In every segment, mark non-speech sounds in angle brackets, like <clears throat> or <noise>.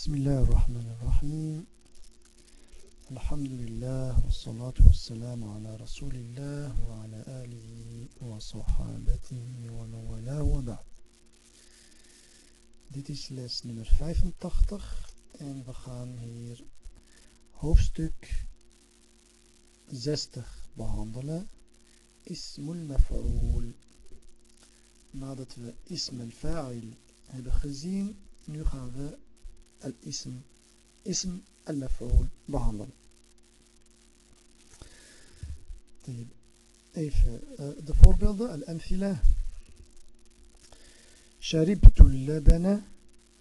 بسم الله الرحمن الرحيم الحمد لله والصلاة والسلام على رسول الله وعلى آله وصحابته ومن والاه وبعد Dit is les nummer 85 en we gaan hier hoofdstuk 60 behandelen. Ismul maf'ul. Nadat we ism al-fa'il hebben gezien, nu gaan we al-ism, ism al-maf'ul behandelen. Even de voorbeelden, al-amthila. شربت اللبن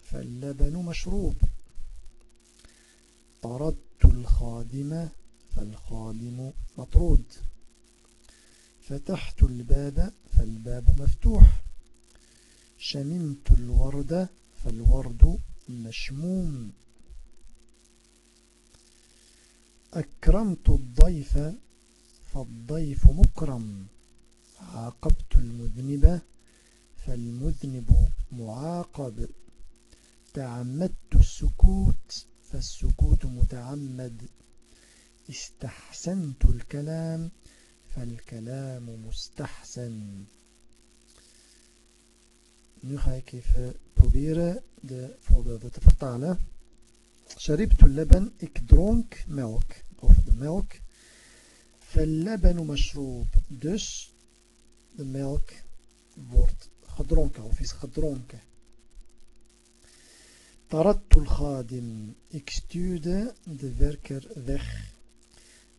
فاللبن مشروب طردت الخادم فالخادم مطرود فتحت الباب فالباب مفتوح شممت الورد فالورد مشموم. أكرمت الضيف فالضيف مكرم. عاقبت المذنب فالمذنب معاقب. تعمدت السكوت فالسكوت متعمد. استحسنت الكلام فالكلام مستحسن. Nu ga ik even proberen de voorbeelden te vertalen. Sharibtu laban, ik dronk melk. Of de melk. Fallabanu mashroob. Dus de melk wordt gedronken of is gedronken. Tarattul khadim. Ik stuurde de werker weg.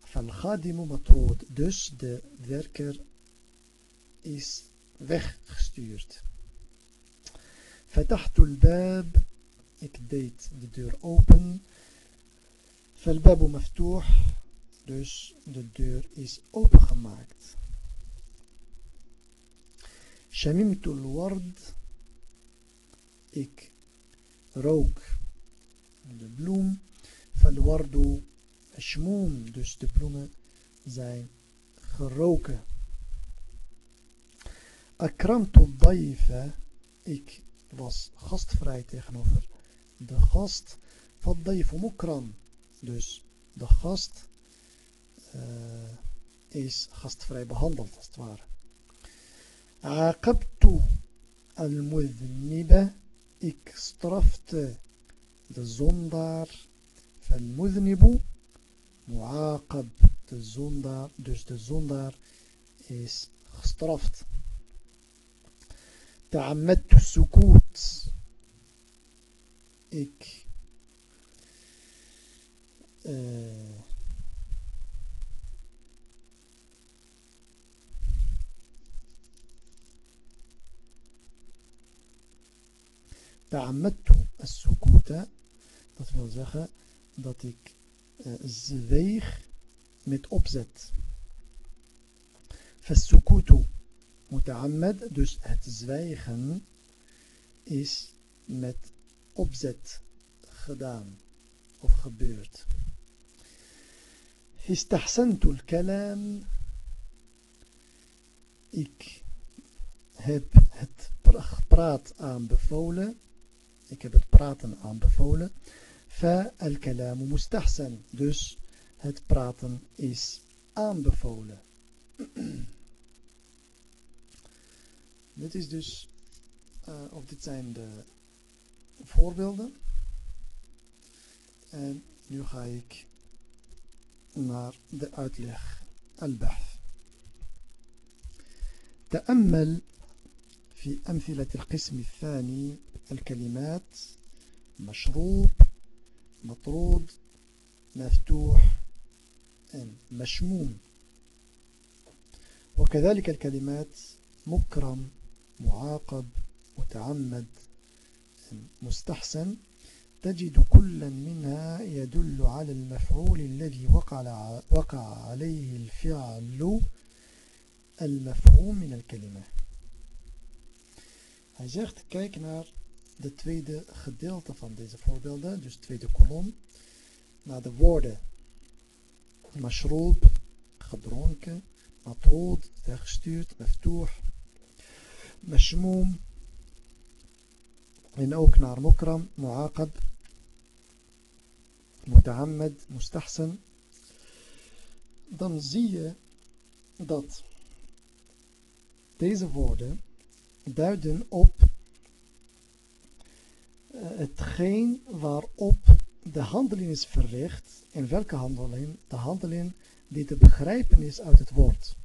Falkhadimu matrood. Dus de werker is weggestuurd. فتحت الباب ik deed de deur open فالباب مفتوح dus de deur is opengemaakt شممت الورد ik rook de bloem فالورد مشموم dus de bloemen zijn geroken أكرمت الضيف ik was gastvrij tegenover de gast van Dayfu Mukram. Dus de gast uh, is gastvrij behandeld als het ware. Aqabtu al-mudhniba. Ik strafte de zondaar. Fal-mudhnibu. Muaqab. De zondaar. Dus de zondaar is gestraft. تعمدت السكوت ik uh, تعمدت السكوت dat wil zeggen dat ik uh, zweeg met opzet فالسكوت muta'ammad, dus het zwijgen, is met opzet gedaan of gebeurd. Istahsantu al-kalam. Ik heb het praat aanbevolen. Ik heb het praten aanbevolen. Fa al-kalamu mustahsan. Dus het praten is aanbevolen. <clears throat> Dit is dus, uh, of dit zijn de voorbeelden. En nu ga ik naar de uitleg. Al-Bahth. تأمل في أمثلة القسم الثاني الكلمات مشروب مطرود مفتوح مشموم وكذلك الكلمات مكرم معاقب متعمد مستحسن تجد كل منها يدل على المفعول الذي وقع, وقع عليه الفعل المفهوم من الكلمة Hij zegt, kijk naar de tweede gedeelte van deze voorbeelden, dus de tweede kolom, naar de woorden. Mashroob, gedronken, matrood, weggestuurd, meftoeh, Meshmoom. En ook naar Mokram, Muaqab, Mutahammed, Mustahsan. Dan zie je dat deze woorden duiden op eh, hetgeen waarop de handeling is verricht en welke handeling? De handeling die te begrijpen is uit het woord.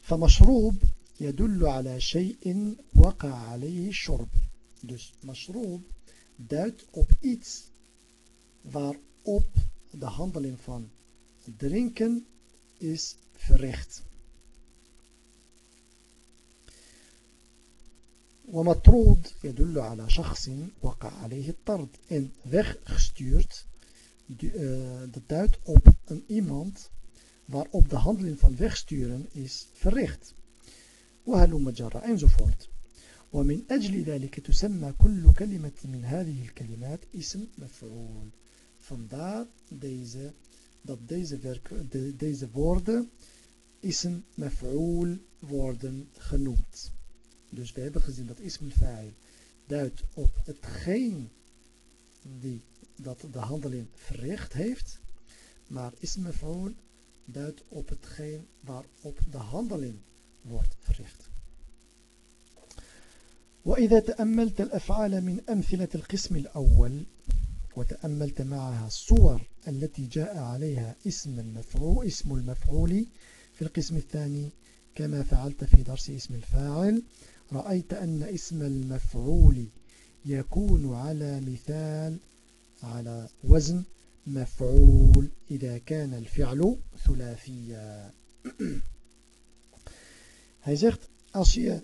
Van mashroeb يدل على شيء وقع عليه الشرب dus مشروب duidt op iets waarop de handeling van drinken is verricht. ومطرود يدل على شخص وقع عليه الطرد en weggestuurd dat duidt op een iemand waarop de handeling van wegsturen is verricht وهلم جرى enzovoort ومن أجل ذلك تسمى كل كلمة من هذه الكلمات اسم مفعول vandaar deze dat deze, werk, de, deze woorden ism maf'ul worden genoemd. Dus we hebben gezien dat ism fa'il duidt op hetgeen die dat de handeling verricht heeft, maar ism maf'ul duidt op hetgeen waarop de handeling wordt verricht. وإذا تأملت الأفعال من أمثلة القسم الأول وتأملت معها الصور التي جاء عليها اسم المفعول اسم المفعول في القسم الثاني كما فعلت في درس اسم الفاعل رأيت أن اسم المفعول يكون على مثال على وزن مفعول إذا كان الفعل ثلاثيا <clears throat> Hij zegt, als je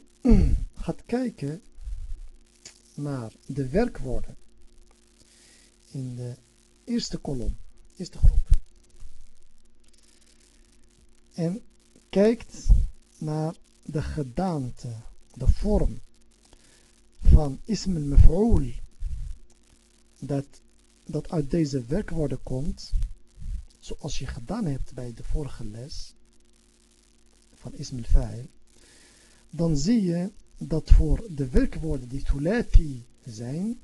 gaat kijken naar de werkwoorden in de eerste kolom, eerste groep. En kijkt naar de gedaante, de vorm van ism al-maf'ul dat, dat uit deze werkwoorden komt, zoals je gedaan hebt bij de vorige les van ism al-fa'il, dan zie je dat voor de werkwoorden die thulathi zijn,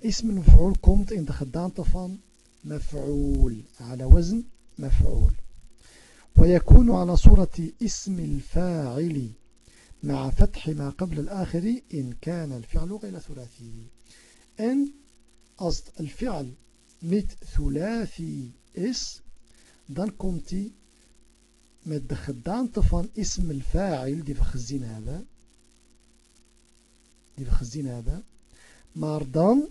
اسم المفعول komt in de gedaante van مفعول على وزن مفعول ويكون على صورة اسم الفاعل مع فتح ما قبل الآخر إن كان الفعل غير ثلاثي en als الفعل niet ثلاثي dan komt hij met de gedaante van ism al-fa'il die we gezien hebben die we gezien hebben Maar dan,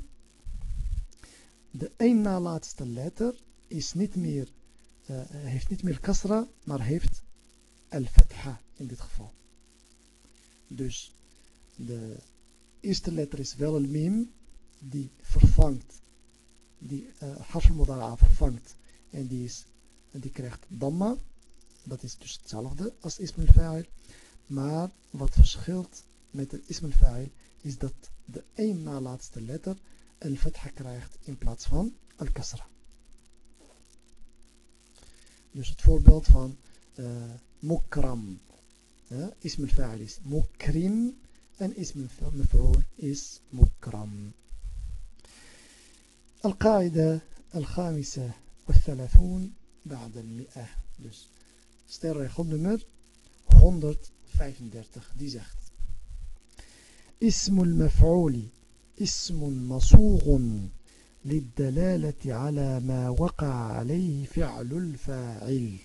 de één na laatste letter is niet meer, uh, heeft niet meer kasra, maar heeft al-fatha in dit geval. Dus de eerste letter is wel een mim, die vervangt, die uh, vervangt. En die, is, die krijgt damma Dat is dus hetzelfde als ism al-fa'il. Maar wat verschilt met het ism al-fa'il is dat de één na laatste letter een fatha krijgt in plaats van al-kasra. Dus het voorbeeld van uh, mukram. Uh, ism al-fa'il is mukrim en ism al-maf'ul is mukram. القاعدة الخامسة والثلاثون بعد المئة dus stelregel nummer 135 die zegt اسم المفعول اسم مصوغ للدلالة على ما وقع عليه فعل الفاعل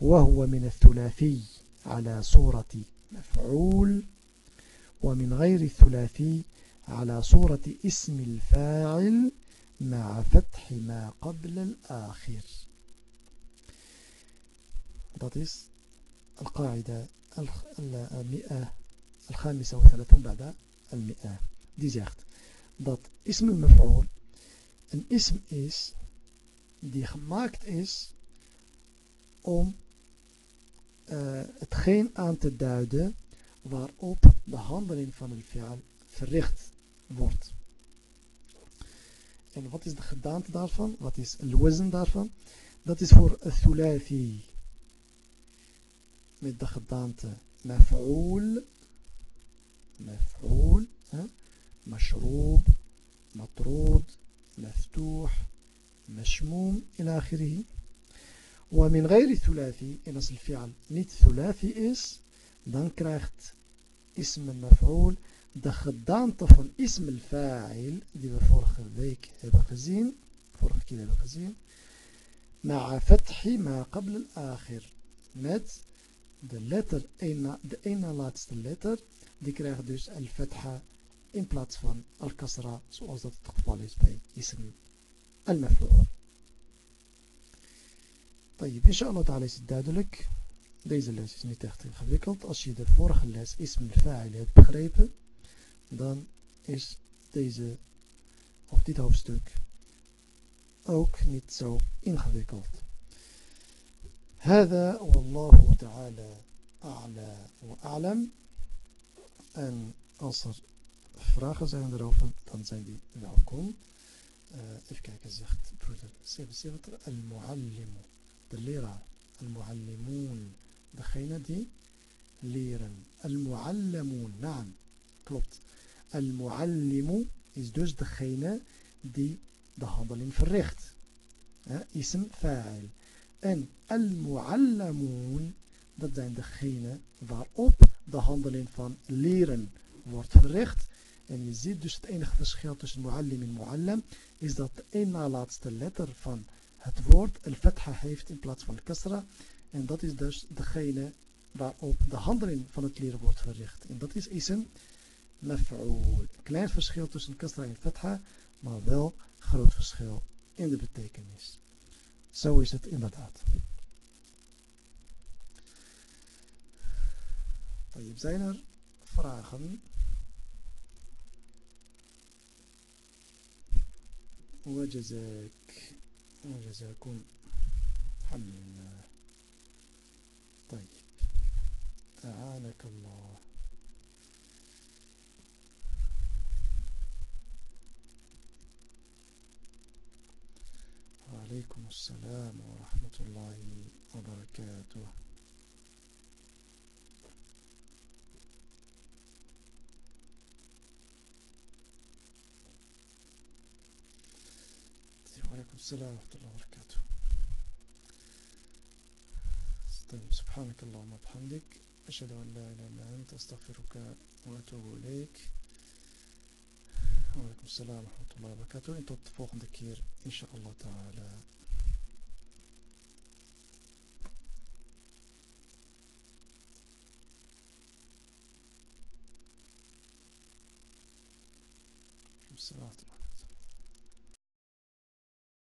وهو من الثلاثي على صورة مفعول ومن غير الثلاثي على صورة اسم الفاعل مع فتح ما قبل الآخر Dat is القاعدة المئة الخامسة وثلاثون بعد المئة die zegt dat ism al-maf'ul een ism is die gemaakt is om uh, hetgeen aan te duiden waarop de handeling van een fi'al verricht wordt. En wat is de gedaante daarvan? Wat is het wazn daarvan? Dat is voor het thulathi Met de gedaante maf'ul مفعول مشروب مطرود مفتوح مشموم إلى آخره ومن غير ثلاثي en als الفعل niet ثلاثي is dan krijgt اسم المفعول de gedaante van ism al-fa'il die we vorige week hebben gezien vorige keer hebben gezien مع فتح ما قبل الآخر met de letter de ene laatste letter die krijgt dus al-fatha in plaats van al-kasra zoals dat het geval is bij ism al-maf'ul طيب إن شاء الله تعالى is het duidelijk deze les is niet echt ingewikkeld als je de vorige les ism al-fa'il hebt begrepen dan is deze of dit hoofdstuk ook niet zo ingewikkeld. هذا والله تعالى أعلى وأعلم. أن أصر فراغ زين دروفا تنزل دي معكم. آه، افكاك زيخت برودر سيف سيفتر المعلم الليرة المعلمون دخينا دي ليرن المعلمون نعم كلوبت. المعلم إز دوز دخينا دي de في الريخت اسم فاعل. En al-muallamun, dat zijn degene waarop de handeling van leren wordt verricht. En je ziet dus het enige verschil tussen muallim en muallam is dat de één na laatste letter van het woord al-fatha heeft in plaats van kasra. En dat is dus degene waarop de handeling van het leren wordt verricht. En dat is ism maf'ul. Klein verschil tussen kasra en fatha, maar wel groot verschil in de betekenis. Zo is het inderdaad. Zijn er vragen? وجزاك وجزاكم الحمد لله طيب أعانك الله وعليكم السلام ورحمة الله وبركاته. وعليكم السلام ورحمة الله وبركاته. سبحانك اللهم وبحمدك أشهد أن لا إله إلا أنت أستغفرك وأتوب إليك. Salam wa rahmatullahi wa barakatuh. En tot de volgende keer, inshallah ta'ala.